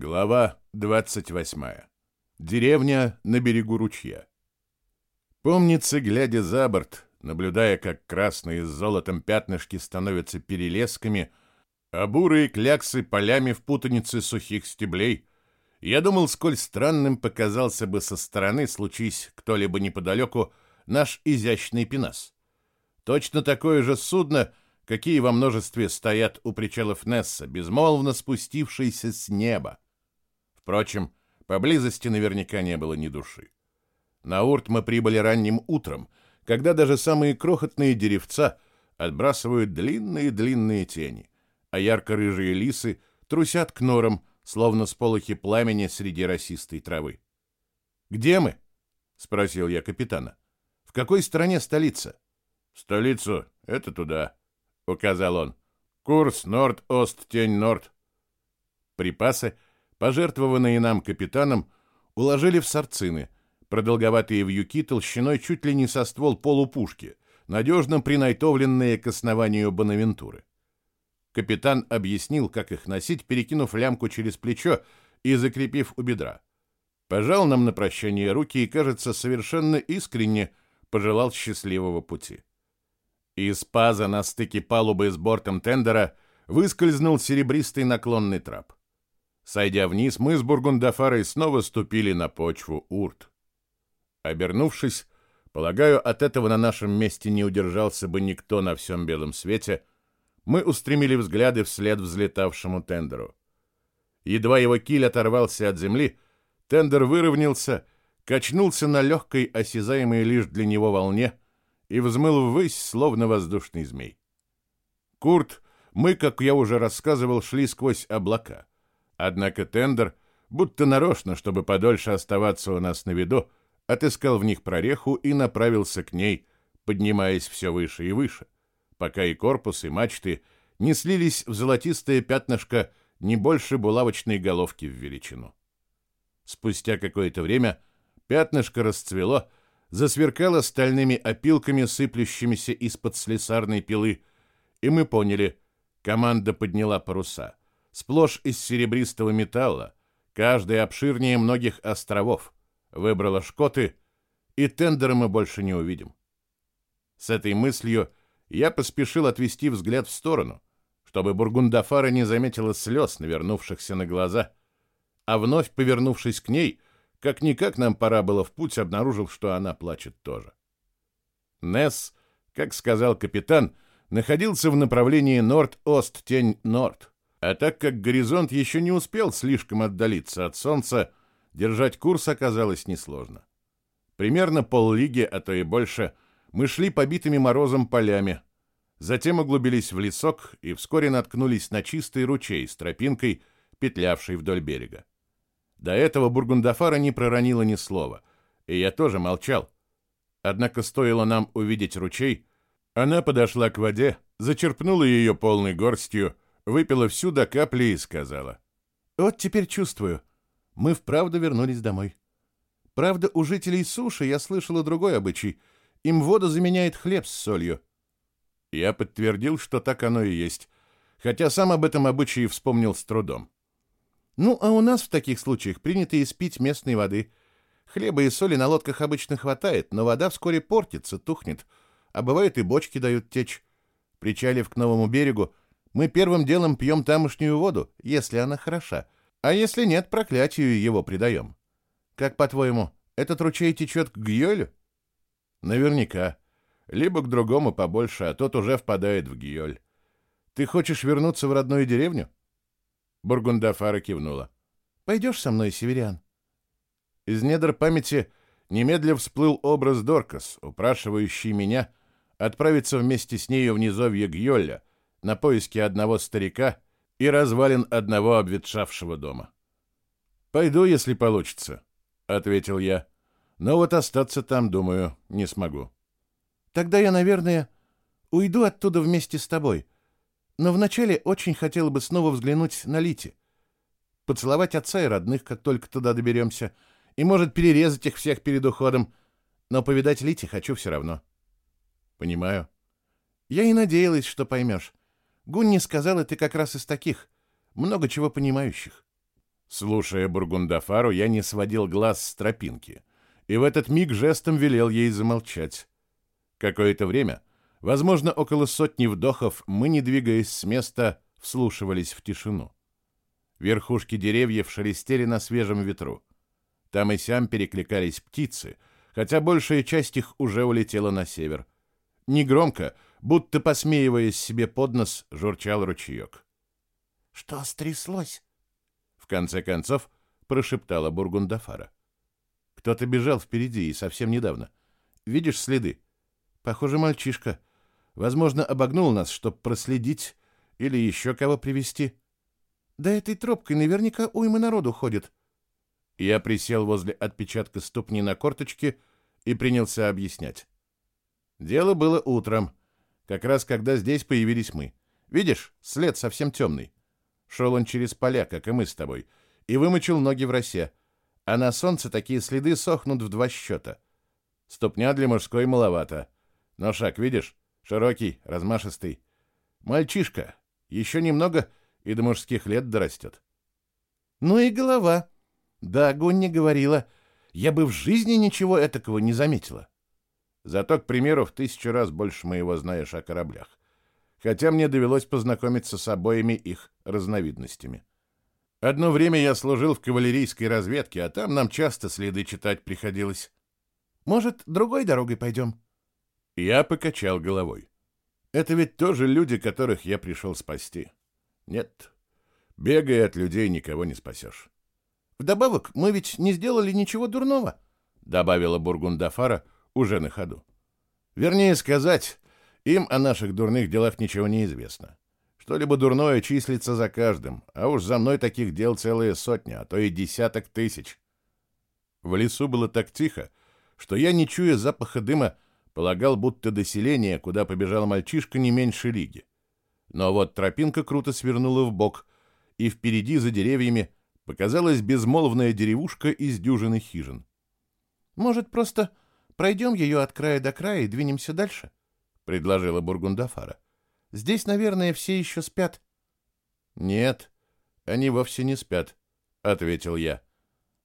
Глава 28. Деревня на берегу ручья. Помнится, глядя за борт, наблюдая, как красные с золотом пятнышки становятся перелесками, а бурые кляксы полями в путанице сухих стеблей, я думал, сколь странным показался бы со стороны, случись кто-либо неподалеку, наш изящный пенас. Точно такое же судно, какие во множестве стоят у причалов Несса, безмолвно спустившиеся с неба. Впрочем, поблизости наверняка не было ни души. На Урт мы прибыли ранним утром, когда даже самые крохотные деревца отбрасывают длинные-длинные тени, а ярко-рыжие лисы трусят к норам, словно сполохи пламени среди росистой травы. «Где мы?» — спросил я капитана. «В какой стране столица?» «Столицу — это туда», — указал он. «Курс Норд-Ост-Тень-Норд». Припасы — пожертвованные нам капитаном, уложили в сарцины, продолговатые вьюки толщиной чуть ли не со ствол полупушки, надежно принайтовленные к основанию Бонавентуры. Капитан объяснил, как их носить, перекинув лямку через плечо и закрепив у бедра. Пожал нам на прощание руки и, кажется, совершенно искренне пожелал счастливого пути. Из паза на стыке палубы с бортом тендера выскользнул серебристый наклонный трап. Сойдя вниз, мы с Бургундафарой снова ступили на почву урт. Обернувшись, полагаю, от этого на нашем месте не удержался бы никто на всем белом свете, мы устремили взгляды вслед взлетавшему тендеру. Едва его киль оторвался от земли, тендер выровнялся, качнулся на легкой, осязаемой лишь для него волне и взмыл ввысь, словно воздушный змей. Курт, мы, как я уже рассказывал, шли сквозь облака. Однако тендер, будто нарочно, чтобы подольше оставаться у нас на виду, отыскал в них прореху и направился к ней, поднимаясь все выше и выше, пока и корпус, и мачты не слились в золотистое пятнышко не больше булавочной головки в величину. Спустя какое-то время пятнышко расцвело, засверкало стальными опилками, сыплющимися из-под слесарной пилы, и мы поняли, команда подняла паруса сплошь из серебристого металла, каждый обширнее многих островов, выбрала шкоты, и тендера мы больше не увидим. С этой мыслью я поспешил отвести взгляд в сторону, чтобы Бургундафара не заметила слез, навернувшихся на глаза, а вновь повернувшись к ней, как-никак нам пора было в путь, обнаружил, что она плачет тоже. Несс, как сказал капитан, находился в направлении Норд-Ост-Тень-Норд. А так как горизонт еще не успел слишком отдалиться от солнца, держать курс оказалось несложно. Примерно поллиги, а то и больше, мы шли побитыми морозом полями, затем углубились в лесок и вскоре наткнулись на чистый ручей с тропинкой, петлявшей вдоль берега. До этого Бургундафара не проронила ни слова, и я тоже молчал. Однако стоило нам увидеть ручей, она подошла к воде, зачерпнула ее полной горстью, выпила всю до капли и сказала. «Вот теперь чувствую. Мы вправду вернулись домой. Правда, у жителей суши я слышала другой обычай. Им воду заменяет хлеб с солью». Я подтвердил, что так оно и есть, хотя сам об этом обычае вспомнил с трудом. «Ну, а у нас в таких случаях принято испить местной воды. Хлеба и соли на лодках обычно хватает, но вода вскоре портится, тухнет, а бывает и бочки дают течь. Причалив к новому берегу, мы первым делом пьем тамошнюю воду, если она хороша, а если нет, проклятию его придаем. Как, по-твоему, этот ручей течет к Гьолю? Наверняка. Либо к другому побольше, а тот уже впадает в Гьоль. Ты хочешь вернуться в родную деревню? Бургундафара кивнула. Пойдешь со мной, северян? Из недр памяти немедля всплыл образ Доркас, упрашивающий меня отправиться вместе с нею в низовье Гьоля, на поиски одного старика и развалин одного обветшавшего дома. «Пойду, если получится», — ответил я. «Но вот остаться там, думаю, не смогу». «Тогда я, наверное, уйду оттуда вместе с тобой. Но вначале очень хотел бы снова взглянуть на Лити. Поцеловать отца и родных, как только туда доберемся, и, может, перерезать их всех перед уходом. Но повидать Лити хочу все равно». «Понимаю». «Я и надеялась, что поймешь. Гунни сказала, ты как раз из таких, много чего понимающих. Слушая Бургундафару, я не сводил глаз с тропинки, и в этот миг жестом велел ей замолчать. Какое-то время, возможно, около сотни вдохов, мы, не двигаясь с места, вслушивались в тишину. Верхушки деревьев шелестели на свежем ветру. Там и сям перекликались птицы, хотя большая часть их уже улетела на север. Негромко, будто посмеиваясь себе под нос, журчал ручеек. «Что стряслось?» В конце концов, прошептала Бургундафара. Кто-то бежал впереди и совсем недавно. Видишь следы? Похоже, мальчишка. Возможно, обогнул нас, чтобы проследить или еще кого привести. Да этой тропкой наверняка уйма народу ходит. Я присел возле отпечатка ступни на корточке и принялся объяснять. Дело было утром, как раз когда здесь появились мы. Видишь, след совсем темный. Шел он через поля, как и мы с тобой, и вымочил ноги в росе. А на солнце такие следы сохнут в два счета. Ступня для мужской маловато. Но шаг, видишь, широкий, размашистый. Мальчишка, еще немного, и до мужских лет дорастет. Ну и голова. Да, огонь не говорила. Я бы в жизни ничего этакого не заметила. Зато, к примеру, в тысячу раз больше моего знаешь о кораблях. Хотя мне довелось познакомиться с обоими их разновидностями. Одно время я служил в кавалерийской разведке, а там нам часто следы читать приходилось. Может, другой дорогой пойдем? Я покачал головой. Это ведь тоже люди, которых я пришел спасти. Нет, бегая от людей, никого не спасешь. Вдобавок, мы ведь не сделали ничего дурного, добавила Бургундафара, — уже на ходу. Вернее сказать, им о наших дурных делах ничего не известно. Что-либо дурное числится за каждым, а уж за мной таких дел целые сотни, а то и десяток тысяч. В лесу было так тихо, что я, не чуя запаха дыма, полагал, будто до селения, куда побежал мальчишка, не меньше лиги. Но вот тропинка круто свернула в бок, и впереди за деревьями показалась безмолвная деревушка из дюжины хижин. «Может, просто Пройдем ее от края до края и двинемся дальше, — предложила Бургундафара. — Здесь, наверное, все еще спят. — Нет, они вовсе не спят, — ответил я.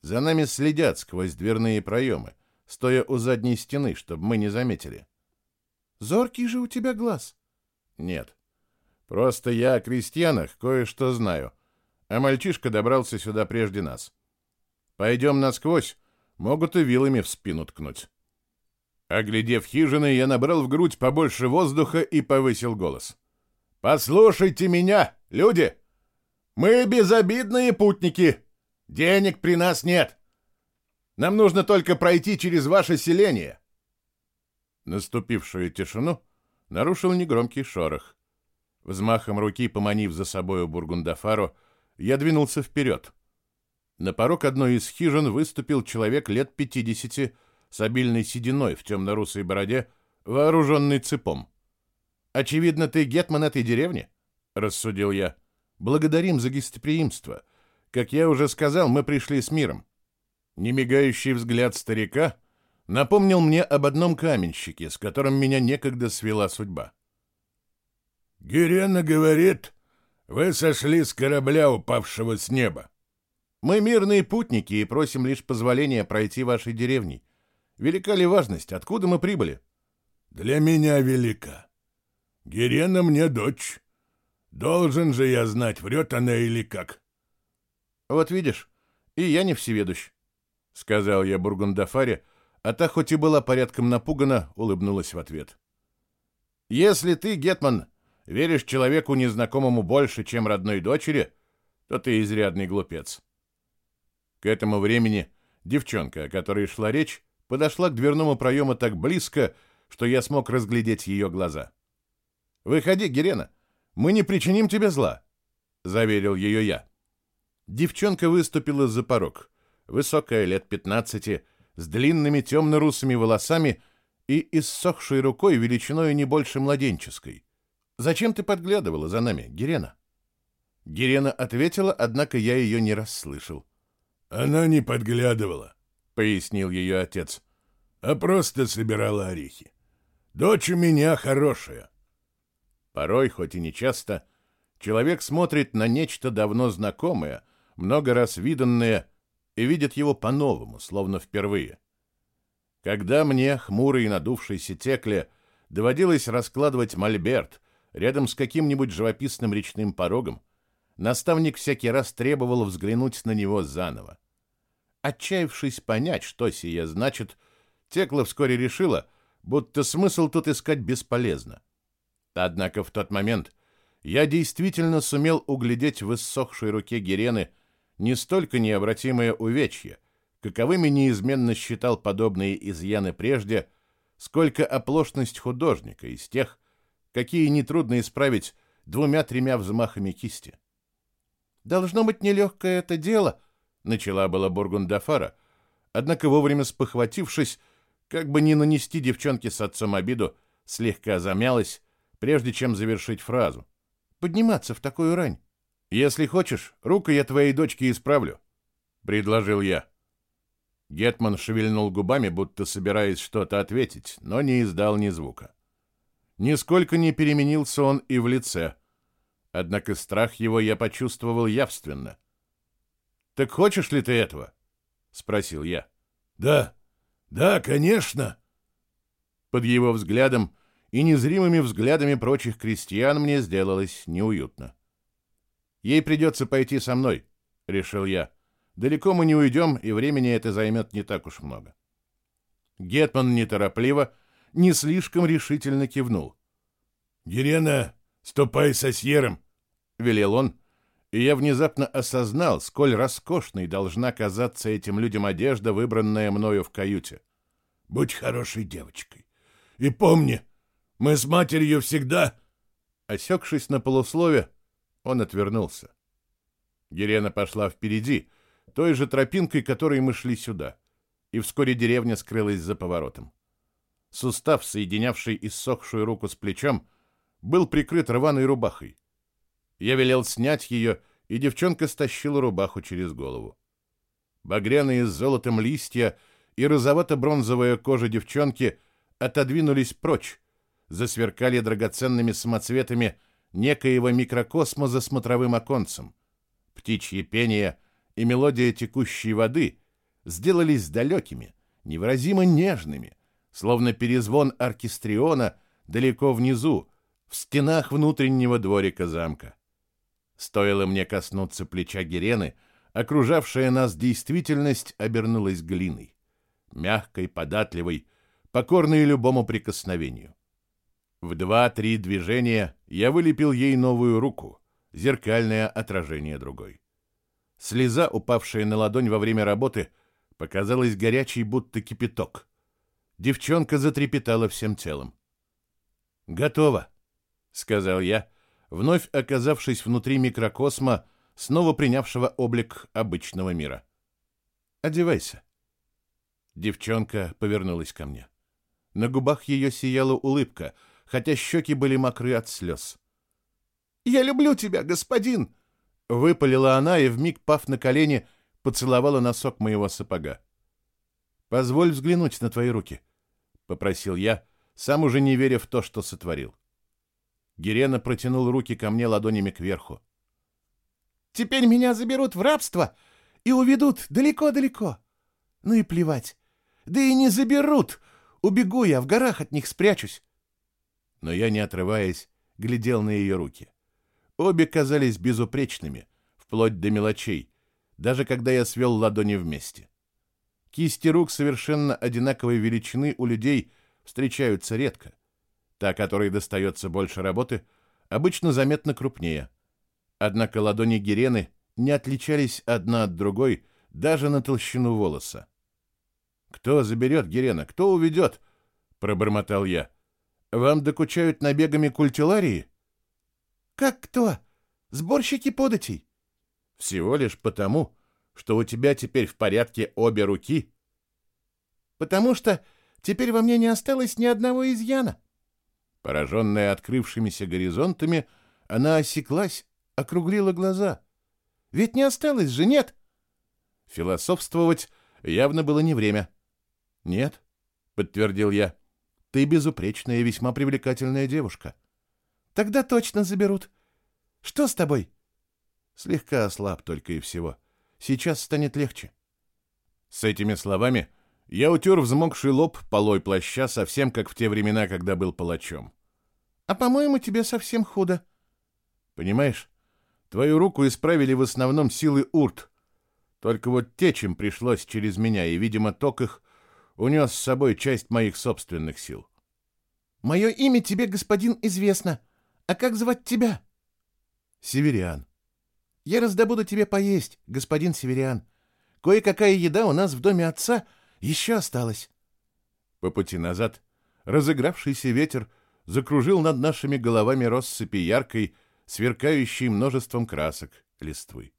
За нами следят сквозь дверные проемы, стоя у задней стены, чтобы мы не заметили. — Зоркий же у тебя глаз. — Нет. Просто я о крестьянах кое-что знаю, а мальчишка добрался сюда прежде нас. Пойдем насквозь, могут и вилами в спину ткнуть. Оглядев хижины, я набрал в грудь побольше воздуха и повысил голос. «Послушайте меня, люди! Мы безобидные путники. Денег при нас нет. Нам нужно только пройти через ваше селение». Наступившую тишину нарушил негромкий шорох. Взмахом руки, поманив за собою Бургундафару, я двинулся вперед. На порог одной из хижин выступил человек лет пятидесяти, с обильной сединой в темно-русой бороде, вооруженный цепом. «Очевидно, ты гетман этой деревни?» — рассудил я. «Благодарим за гостеприимство. Как я уже сказал, мы пришли с миром». Немигающий взгляд старика напомнил мне об одном каменщике, с которым меня некогда свела судьба. «Герена говорит, вы сошли с корабля, упавшего с неба». «Мы мирные путники и просим лишь позволения пройти вашей деревней. Велика ли важность? Откуда мы прибыли? Для меня велика. Герена мне дочь. Должен же я знать, врет она или как. Вот видишь, и я не всеведущ, — сказал я Бургундафаре, а та, хоть и была порядком напугана, улыбнулась в ответ. Если ты, Гетман, веришь человеку незнакомому больше, чем родной дочери, то ты изрядный глупец. К этому времени девчонка, о которой шла речь, подошла к дверному проему так близко, что я смог разглядеть ее глаза. «Выходи, Герена, мы не причиним тебе зла», — заверил ее я. Девчонка выступила за порог, высокая, лет пятнадцати, с длинными темно-русыми волосами и иссохшей рукой величиной не больше младенческой. «Зачем ты подглядывала за нами, Герена?» Герена ответила, однако я ее не расслышал. «Она не подглядывала пояснил ее отец. А просто собирала орехи. Дочь у меня хорошая. Порой, хоть и не часто, человек смотрит на нечто давно знакомое, много раз виданное, и видят его по-новому, словно впервые. Когда мне, хмурый и надувшийся текле, доводилось раскладывать мольберт рядом с каким-нибудь живописным речным порогом, наставник всякий раз требовал взглянуть на него заново. Отчаявшись понять, что сие значит, Текла вскоре решила, будто смысл тут искать бесполезно. Однако в тот момент я действительно сумел углядеть в иссохшей руке Герены не столько необратимое увечье, каковыми неизменно считал подобные изъяны прежде, сколько оплошность художника из тех, какие нетрудно исправить двумя-тремя взмахами кисти. «Должно быть нелегкое это дело», — начала была Бургундафара, однако вовремя спохватившись, как бы не нанести девчонке с отцом обиду, слегка замялась, прежде чем завершить фразу. «Подниматься в такую рань». «Если хочешь, руку я твоей дочке исправлю», — предложил я. Гетман шевельнул губами, будто собираясь что-то ответить, но не издал ни звука. Нисколько не переменился он и в лице, однако страх его я почувствовал явственно. «Так хочешь ли ты этого?» — спросил я. «Да, да, конечно!» Под его взглядом и незримыми взглядами прочих крестьян мне сделалось неуютно. «Ей придется пойти со мной», — решил я. Далеко мы не уйдем, и времени это займет не так уж много. Гетман неторопливо, не слишком решительно кивнул. «Герена, ступай со Сьером!» — велел он, и я внезапно осознал, сколь роскошной должна казаться этим людям одежда, выбранная мною в каюте. «Будь хорошей девочкой. И помни, мы с матерью всегда...» Осекшись на полуслове, он отвернулся. Герена пошла впереди, той же тропинкой, которой мы шли сюда, и вскоре деревня скрылась за поворотом. Сустав, соединявший иссохшую руку с плечом, был прикрыт рваной рубахой. Я велел снять ее, и девчонка стащила рубаху через голову. Багряные с золотом листья и розовато-бронзовая кожа девчонки отодвинулись прочь, засверкали драгоценными самоцветами некоего микрокосма за смотровым оконцем. Птичье пение — и мелодия текущей воды сделались далекими, невыразимо нежными, словно перезвон оркестриона далеко внизу, в стенах внутреннего дворика замка. Стоило мне коснуться плеча Герены, окружавшая нас действительность обернулась глиной, мягкой, податливой, покорной любому прикосновению. В два-три движения я вылепил ей новую руку, зеркальное отражение другой. Слеза, упавшая на ладонь во время работы, показалась горячей, будто кипяток. Девчонка затрепетала всем телом. «Готово», — сказал я, вновь оказавшись внутри микрокосма, снова принявшего облик обычного мира. «Одевайся». Девчонка повернулась ко мне. На губах ее сияла улыбка, хотя щеки были мокры от слез. «Я люблю тебя, господин!» Выпалила она и, вмиг пав на колени, поцеловала носок моего сапога. «Позволь взглянуть на твои руки», — попросил я, сам уже не веря в то, что сотворил. Герена протянул руки ко мне ладонями кверху. «Теперь меня заберут в рабство и уведут далеко-далеко. Ну и плевать. Да и не заберут. Убегу я, в горах от них спрячусь». Но я, не отрываясь, глядел на ее руки. Обе казались безупречными, вплоть до мелочей, даже когда я свел ладони вместе. Кисти рук совершенно одинаковой величины у людей встречаются редко. Та, которой достается больше работы, обычно заметно крупнее. Однако ладони Герены не отличались одна от другой даже на толщину волоса. «Кто заберет Герена? Кто уведет?» — пробормотал я. «Вам докучают набегами культиларии?» «Как кто? Сборщики податей?» «Всего лишь потому, что у тебя теперь в порядке обе руки». «Потому что теперь во мне не осталось ни одного изъяна». Пораженная открывшимися горизонтами, она осеклась, округлила глаза. «Ведь не осталось же, нет?» Философствовать явно было не время. «Нет», — подтвердил я, — «ты безупречная и весьма привлекательная девушка». Тогда точно заберут. Что с тобой? Слегка ослаб только и всего. Сейчас станет легче. С этими словами я утер взмокший лоб полой плаща, совсем как в те времена, когда был палачом. А, по-моему, тебе совсем худо. Понимаешь, твою руку исправили в основном силы урт. Только вот течем пришлось через меня, и, видимо, ток их унес с собой часть моих собственных сил. Мое имя тебе, господин, известно. А как звать тебя? Северян. Я раздобуду тебе поесть, господин Северян. Кое-какая еда у нас в доме отца еще осталась. По пути назад разыгравшийся ветер закружил над нашими головами россыпи яркой, сверкающей множеством красок листвы.